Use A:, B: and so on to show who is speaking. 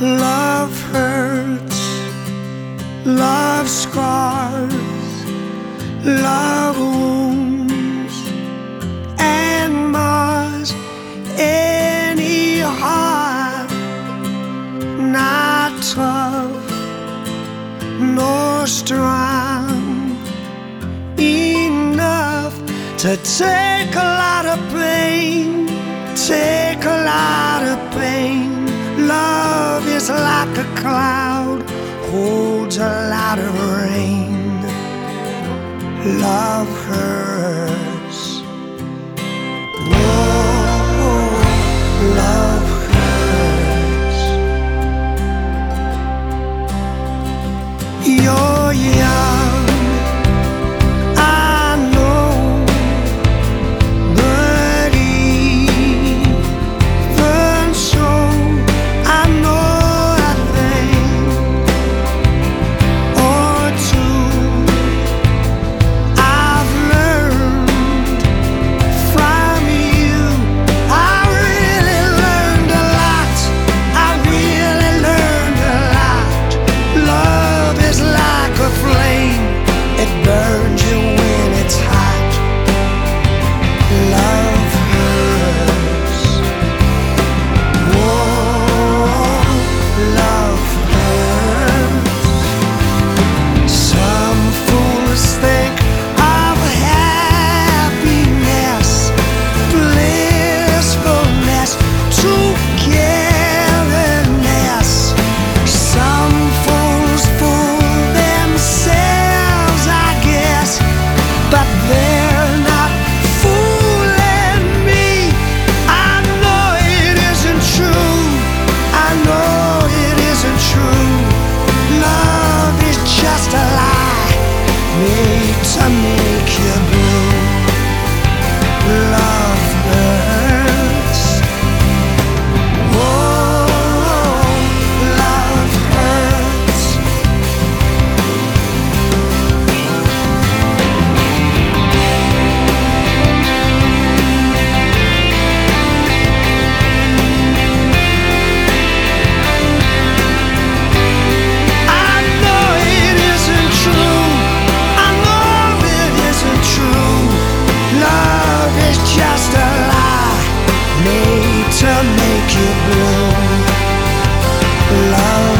A: Love hurts, love scars, love wounds, and mars any heart. Not tough nor strong enough to take a lot of pain, take a lot of pain. Love is like a cloud, holds a lot of rain. Love hurts. love is just a lie made to make you blue. Love.